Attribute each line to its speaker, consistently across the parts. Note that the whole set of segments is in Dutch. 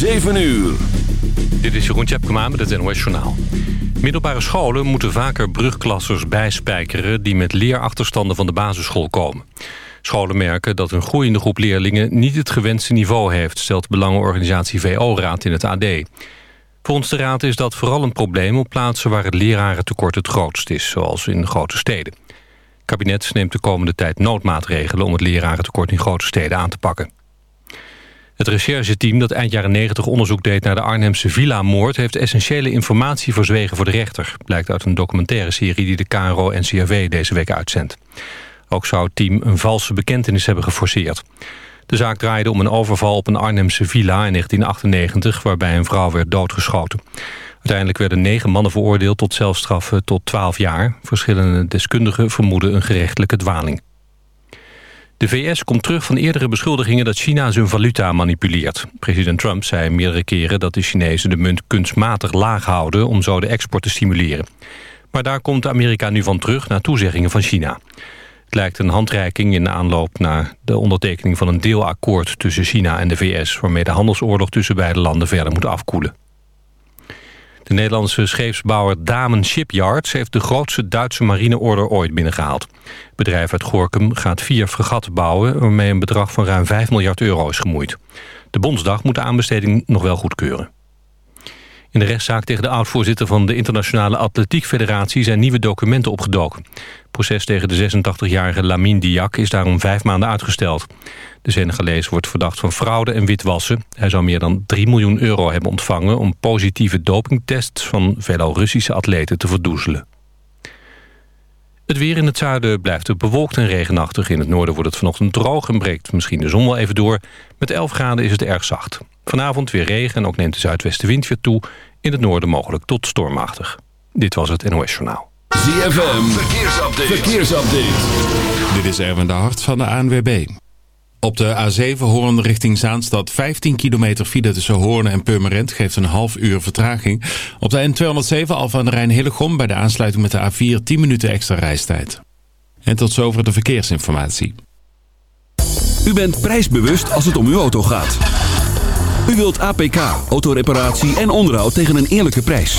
Speaker 1: 7 uur.
Speaker 2: Dit is Jeroen Tjepkema met het NOS Journaal. Middelbare scholen moeten vaker brugklassers bijspijkeren... die met leerachterstanden van de basisschool komen. Scholen merken dat een groeiende groep leerlingen... niet het gewenste niveau heeft, stelt belangenorganisatie VO-raad in het AD. Volgens de raad is dat vooral een probleem... op plaatsen waar het lerarentekort het grootst is, zoals in grote steden. Het kabinet neemt de komende tijd noodmaatregelen... om het lerarentekort in grote steden aan te pakken. Het rechercheteam dat eind jaren 90 onderzoek deed naar de Arnhemse villa-moord... heeft essentiële informatie verzwegen voor de rechter. Blijkt uit een documentaire serie die de KRO-NCRV deze week uitzendt. Ook zou het team een valse bekentenis hebben geforceerd. De zaak draaide om een overval op een Arnhemse villa in 1998... waarbij een vrouw werd doodgeschoten. Uiteindelijk werden negen mannen veroordeeld tot zelfstraffen tot 12 jaar. Verschillende deskundigen vermoeden een gerechtelijke dwaling. De VS komt terug van eerdere beschuldigingen dat China zijn valuta manipuleert. President Trump zei meerdere keren dat de Chinezen de munt kunstmatig laag houden... om zo de export te stimuleren. Maar daar komt Amerika nu van terug na toezeggingen van China. Het lijkt een handreiking in aanloop naar de ondertekening van een deelakkoord tussen China en de VS... waarmee de handelsoorlog tussen beide landen verder moet afkoelen. De Nederlandse scheepsbouwer Damen Shipyards heeft de grootste Duitse marineorder ooit binnengehaald. Het bedrijf uit Gorkum gaat vier fregatten bouwen waarmee een bedrag van ruim 5 miljard euro is gemoeid. De Bondsdag moet de aanbesteding nog wel goedkeuren. In de rechtszaak tegen de oud-voorzitter van de Internationale Atletiek Federatie zijn nieuwe documenten opgedoken. Proces tegen de 86-jarige Lamine Diak is daarom vijf maanden uitgesteld. De Senegalees wordt verdacht van fraude en witwassen. Hij zou meer dan 3 miljoen euro hebben ontvangen... om positieve dopingtests van veelal Russische atleten te verdoezelen. Het weer in het zuiden blijft bewolkt en regenachtig. In het noorden wordt het vanochtend droog en breekt misschien de zon wel even door. Met 11 graden is het erg zacht. Vanavond weer regen en ook neemt de zuidwestenwind weer toe. In het noorden mogelijk tot stormachtig. Dit was het NOS Journaal.
Speaker 1: ZFM, verkeersupdate. verkeersupdate.
Speaker 3: Dit is Erwin de Hart van de ANWB. Op de A7 Hoorn richting Zaanstad 15 kilometer file tussen Hoorn en Purmerend geeft een half uur vertraging. Op de N207 Alfa aan de Rijn Hillegom bij de aansluiting met de A4 10 minuten extra reistijd. En tot zover de verkeersinformatie.
Speaker 1: U bent prijsbewust als het om uw auto gaat. U wilt APK, autoreparatie en onderhoud tegen een eerlijke prijs.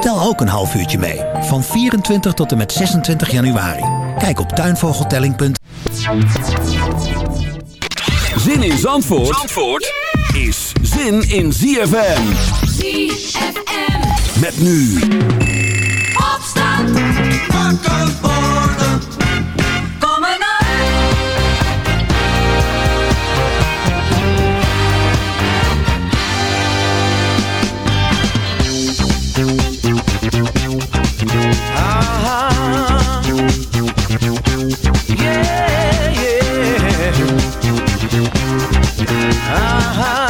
Speaker 4: Tel ook een half uurtje mee, van 24 tot en met 26 januari. Kijk op tuinvogeltelling.nl
Speaker 1: Zin in Zandvoort, Zandvoort is zin in ZFM.
Speaker 5: ZFM.
Speaker 1: Met nu.
Speaker 5: Opstand. Wakker worden.
Speaker 6: high.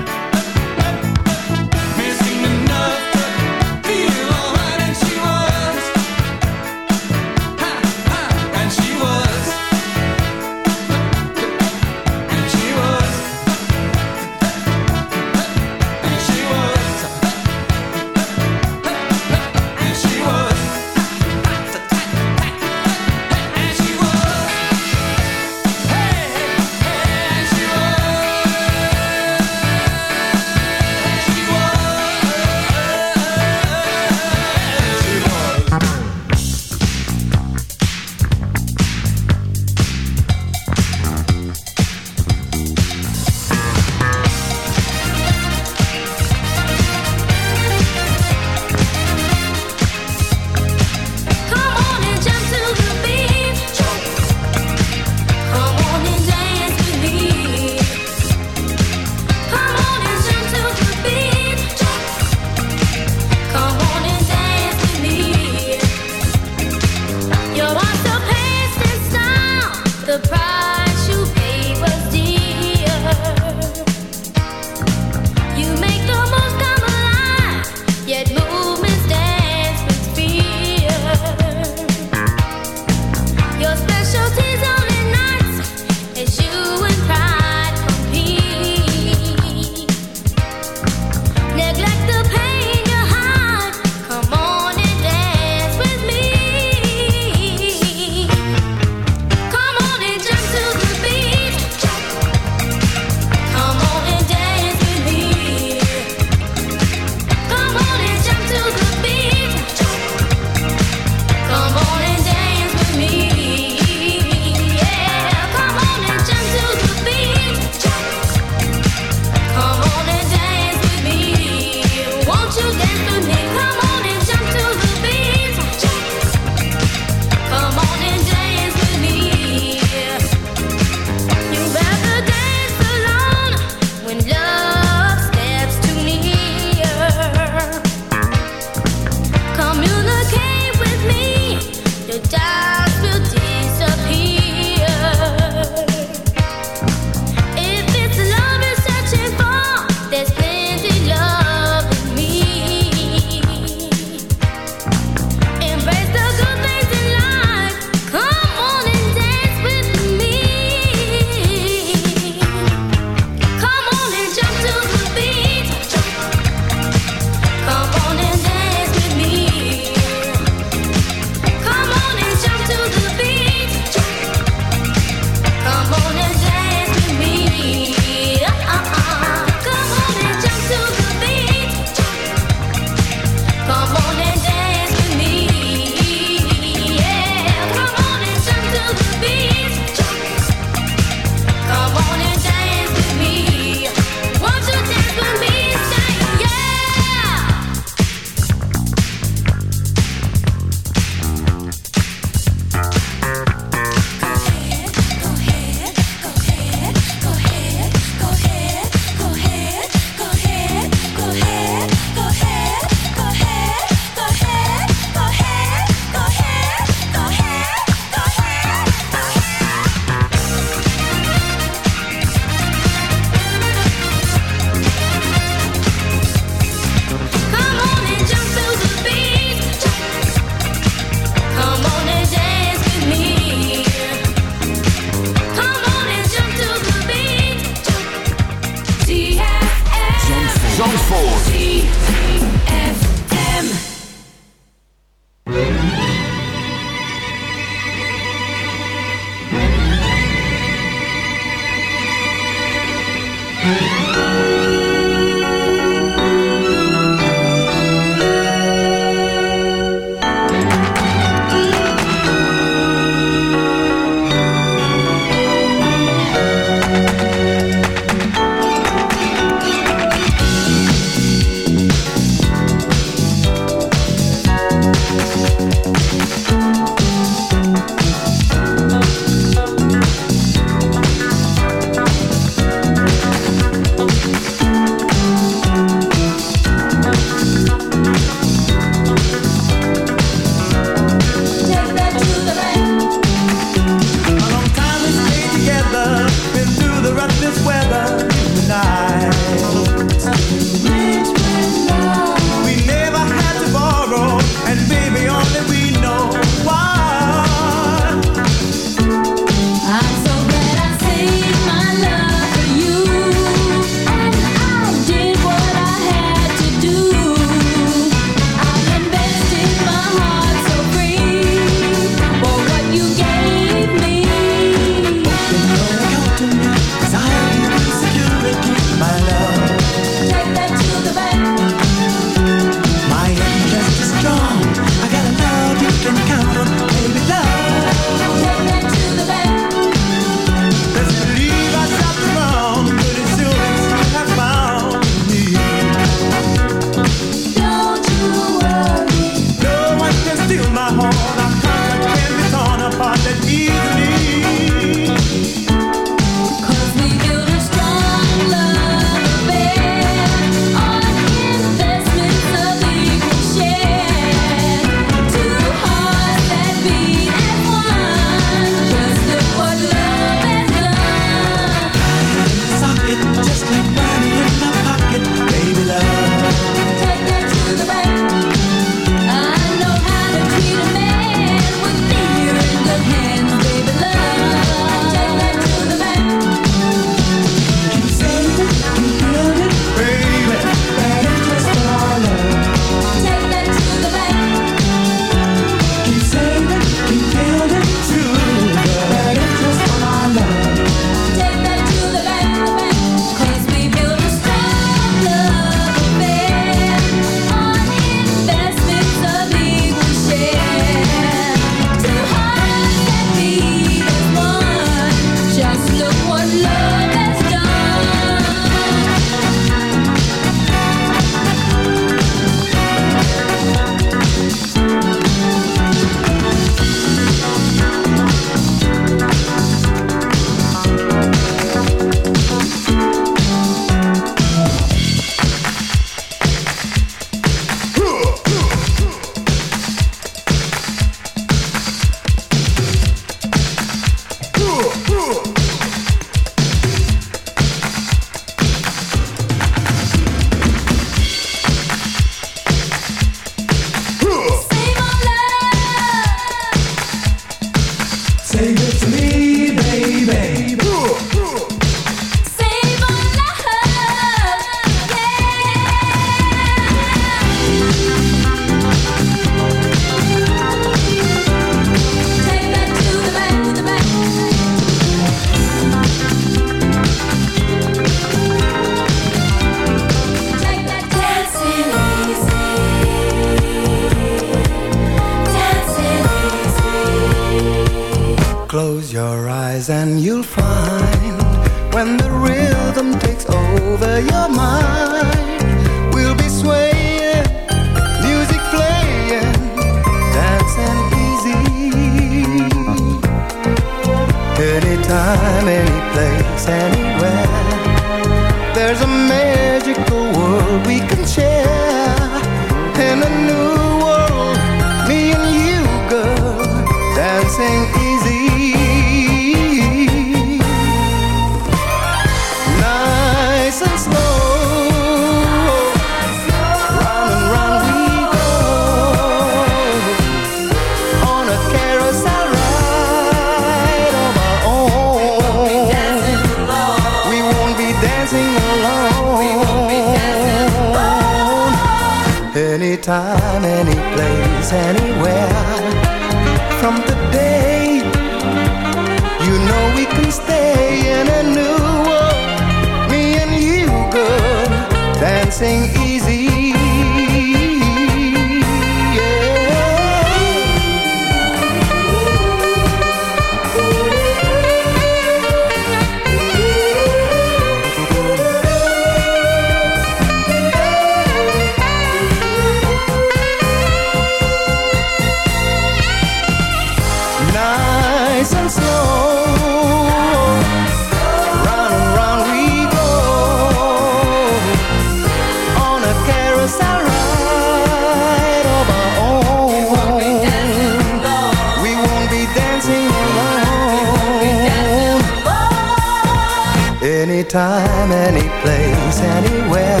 Speaker 7: anytime, any place, anywhere.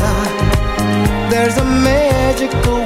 Speaker 7: There's a magical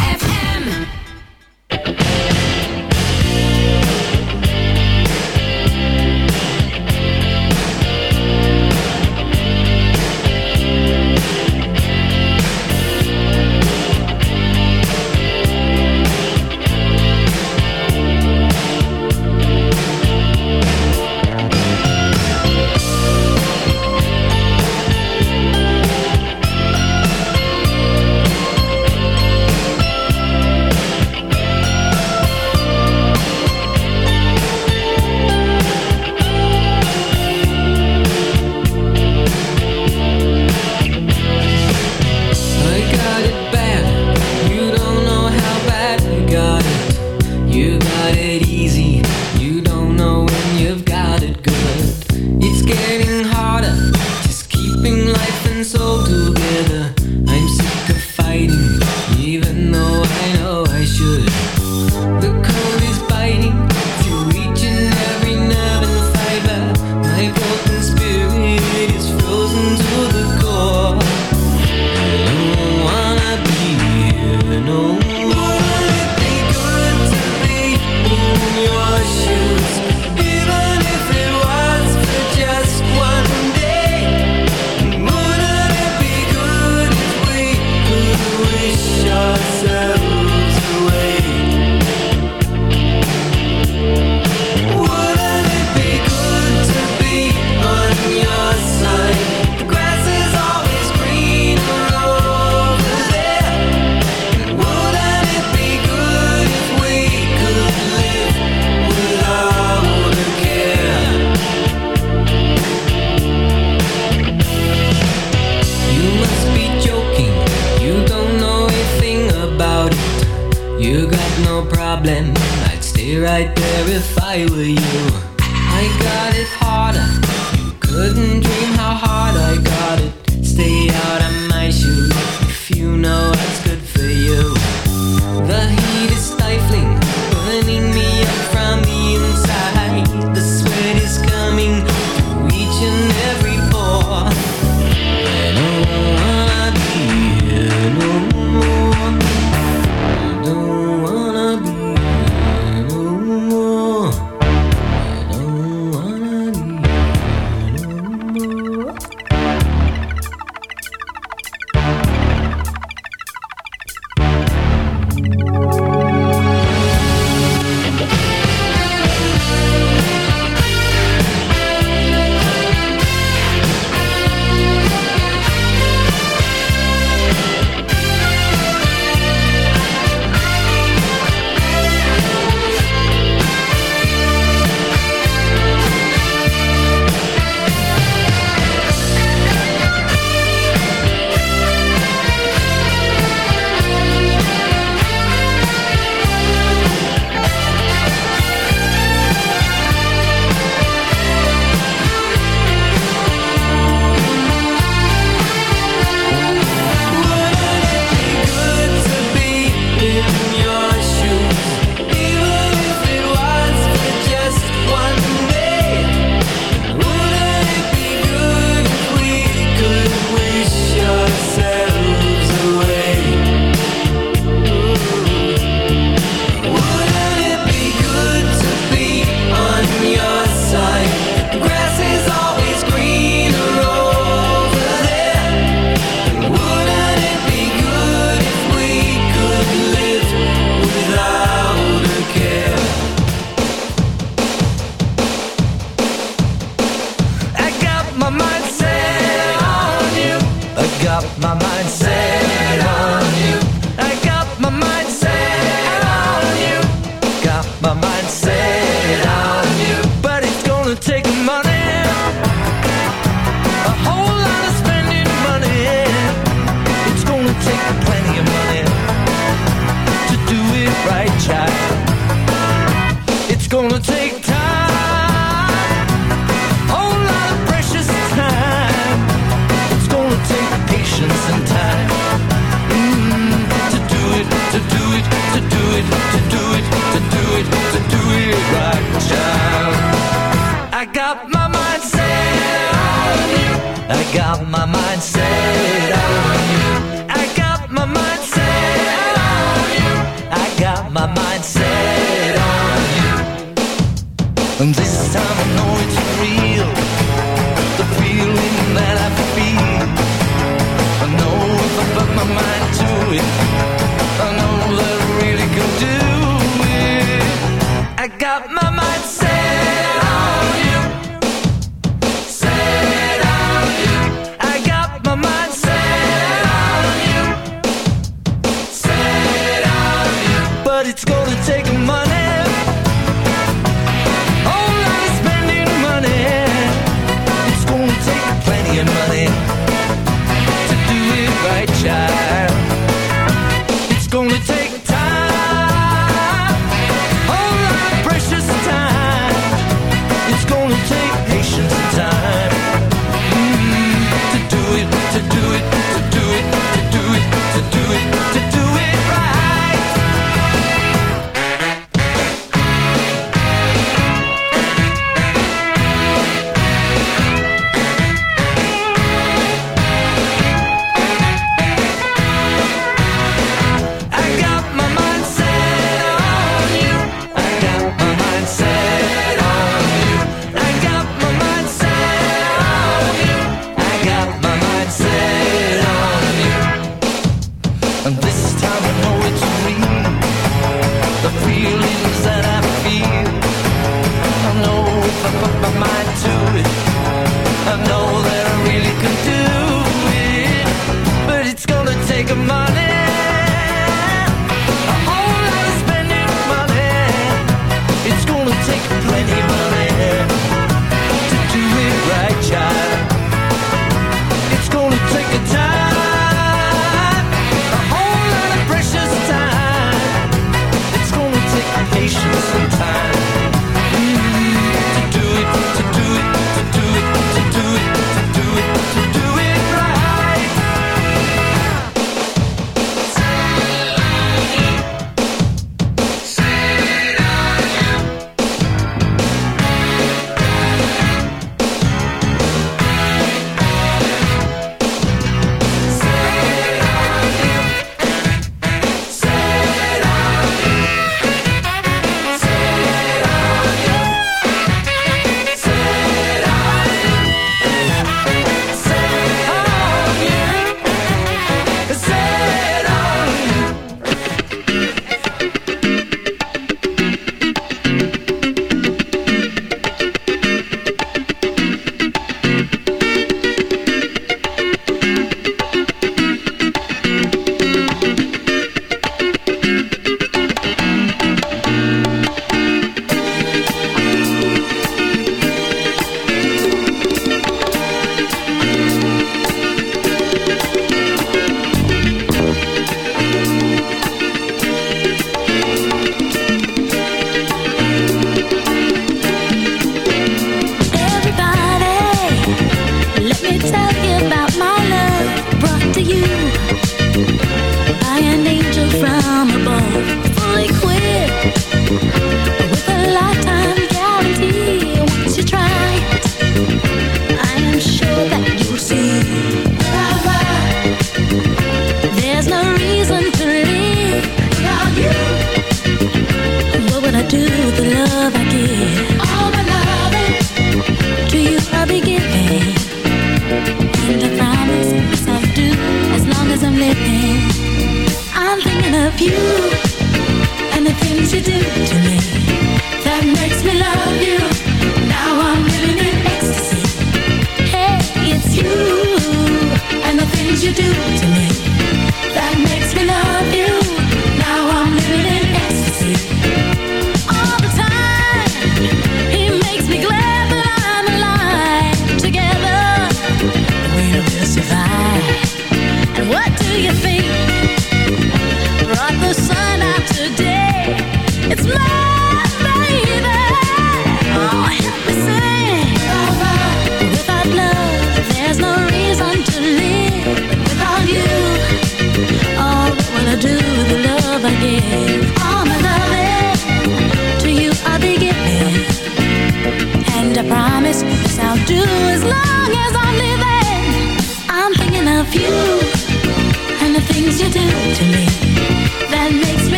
Speaker 8: my mind set